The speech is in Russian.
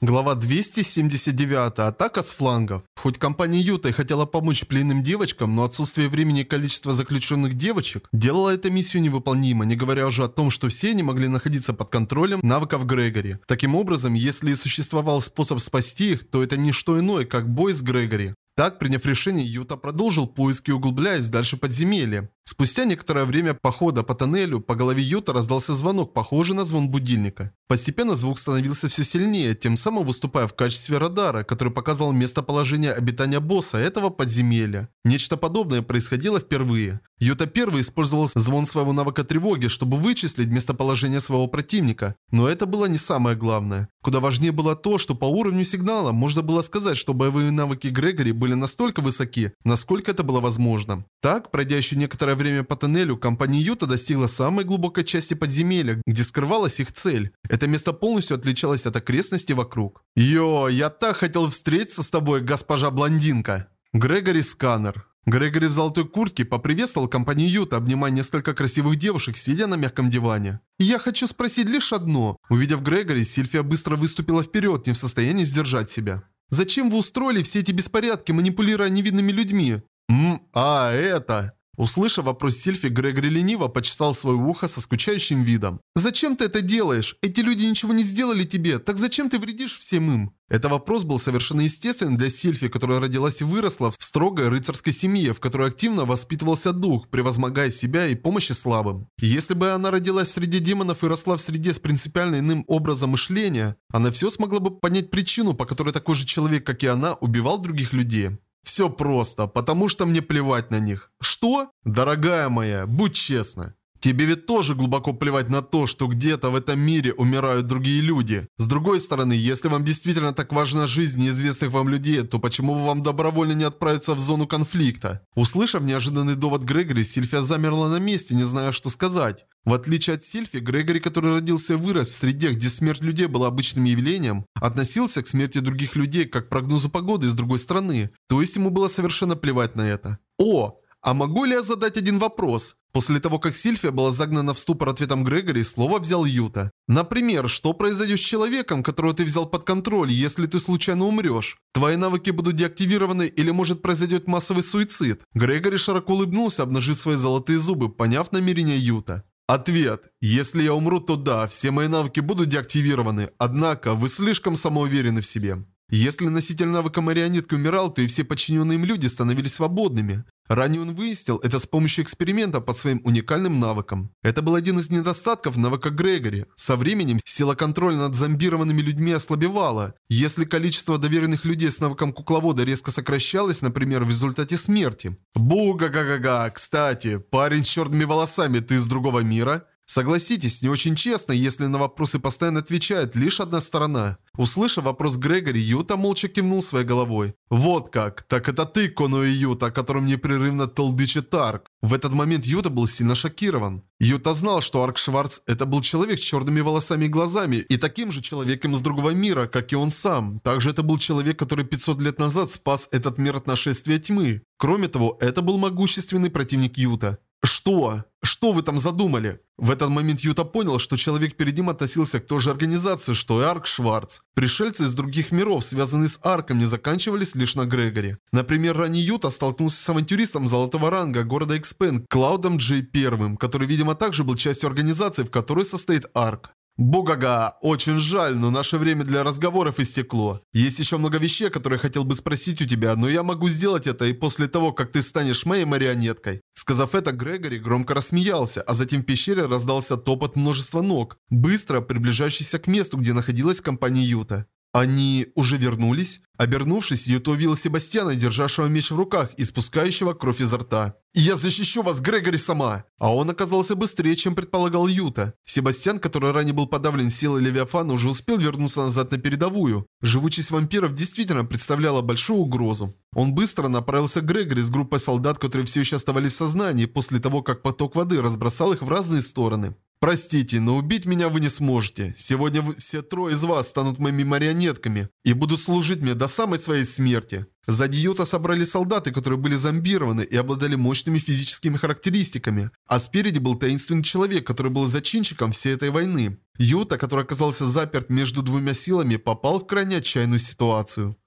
Глава 279. Атака с флангов. Хоть компания Юта и хотела помочь пленным девочкам, но отсутствие времени и количество заключенных девочек делало эту миссию невыполнимо, не говоря уже о том, что все они могли находиться под контролем навыков Грегори. Таким образом, если и существовал способ спасти их, то это не что иное, как бой с Грегори. Так, приняв решение, Юта продолжил поиски, углубляясь дальше подземелья. Спустя некоторое время похода по тоннелю, по голове Юта раздался звонок, похожий на звон будильника. Постепенно звук становился все сильнее, тем самым выступая в качестве радара, который показывал местоположение обитания босса этого подземелья. Нечто подобное происходило впервые. Юта первый использовал звон своего навыка тревоги, чтобы вычислить местоположение своего противника. Но это было не самое главное. Куда важнее было то, что по уровню сигнала можно было сказать, что боевые навыки Грегори были настолько высоки, насколько это было возможно. Так, пройдя еще некоторое время по тоннелю, компания Юта достигла самой глубокой части подземелья, где скрывалась их цель. Это место полностью отличалось от окрестностей вокруг. «Йо, я так хотел встретиться с тобой, госпожа блондинка!» Грегори Сканер Грегори в золотой куртке поприветствовал компанию Юта, обнимая несколько красивых девушек, сидя на мягком диване. «Я хочу спросить лишь одно». Увидев Грегори, Сильфия быстро выступила вперед, не в состоянии сдержать себя. «Зачем вы устроили все эти беспорядки, манипулируя невидными людьми?» «Ммм, а это...» Услышав вопрос Сильфи, Грегори лениво почесал свое ухо со скучающим видом. «Зачем ты это делаешь? Эти люди ничего не сделали тебе, так зачем ты вредишь всем им?» Это вопрос был совершенно естественным для Сильфи, которая родилась и выросла в строгой рыцарской семье, в которой активно воспитывался дух, превозмогая себя и помощи слабым. Если бы она родилась среди демонов и росла в среде с принципиально иным образом мышления, она все смогла бы понять причину, по которой такой же человек, как и она, убивал других людей. Все просто, потому что мне плевать на них. Что? Дорогая моя, будь честна. Тебе ведь тоже глубоко плевать на то, что где-то в этом мире умирают другие люди. С другой стороны, если вам действительно так важна жизнь неизвестных вам людей, то почему бы вам добровольно не отправиться в зону конфликта? Услышав неожиданный довод Грегори, Сильфия замерла на месте, не зная, что сказать. В отличие от Сильфи, Грегори, который родился и вырос в среде, где смерть людей была обычным явлением, относился к смерти других людей как к прогнозу погоды из другой страны. То есть ему было совершенно плевать на это. О! А могу ли я задать один вопрос? После того, как Сильфия была загнана в ступор ответом Грегори, слово взял Юта. Например, что произойдет с человеком, которого ты взял под контроль, если ты случайно умрешь? Твои навыки будут деактивированы или может произойдет массовый суицид? Грегори широко улыбнулся, обнажив свои золотые зубы, поняв намерение Юта. Ответ. Если я умру, то да, все мои навыки будут деактивированы, однако вы слишком самоуверены в себе. Если носитель навыка марионетки умирал, то и все подчиненные им люди становились свободными. Ранее он выяснил это с помощью эксперимента по своим уникальным навыкам. Это был один из недостатков навыка Грегори. Со временем сила контроля над зомбированными людьми ослабевала. Если количество доверенных людей с навыком кукловода резко сокращалось, например, в результате смерти. Буга-га-га-га, кстати, парень с черными волосами, ты из другого мира? Согласитесь, не очень честно, если на вопросы постоянно отвечает лишь одна сторона. Услышав вопрос Грегори, Юта молча кивнул своей головой. «Вот как! Так это ты, Коно и Юта, о котором непрерывно толдычит Арк!» В этот момент Юта был сильно шокирован. Юта знал, что Арк Шварц – это был человек с черными волосами и глазами, и таким же человеком из другого мира, как и он сам. Также это был человек, который 500 лет назад спас этот мир от нашествия тьмы. Кроме того, это был могущественный противник Юта. «Что? Что вы там задумали?» В этот момент Юта понял, что человек перед ним относился к той же организации, что и Арк Шварц. Пришельцы из других миров, связанные с Арком, не заканчивались лишь на Грегоре. Например, ранее Юта столкнулся с авантюристом золотого ранга города Экспен, Клаудом Джей Первым, который, видимо, также был частью организации, в которой состоит Арк. Бугага, очень жаль, но наше время для разговоров истекло. Есть еще много вещей, которые хотел бы спросить у тебя, но я могу сделать это и после того, как ты станешь моей марионеткой. Сказав это, Грегори громко рассмеялся, а затем в пещере раздался топот множества ног, быстро приближающийся к месту, где находилась компания Юта. Они уже вернулись? Обернувшись, Юто увидел Себастьяна, державшего меч в руках и спускающего кровь изо рта. «Я защищу вас, Грегори, сама!» А он оказался быстрее, чем предполагал Юта. Себастьян, который ранее был подавлен силой Левиафана, уже успел вернуться назад на передовую. Живучесть вампиров действительно представляла большую угрозу. Он быстро направился к Грегори с группой солдат, которые все еще оставались в сознании, после того, как поток воды разбросал их в разные стороны. Простите, но убить меня вы не сможете. Сегодня вы, все трое из вас станут моими марионетками и будут служить мне до самой своей смерти. Сзади Юта собрали солдаты, которые были зомбированы и обладали мощными физическими характеристиками. А спереди был таинственный человек, который был зачинщиком всей этой войны. Юта, который оказался заперт между двумя силами, попал в крайне отчаянную ситуацию.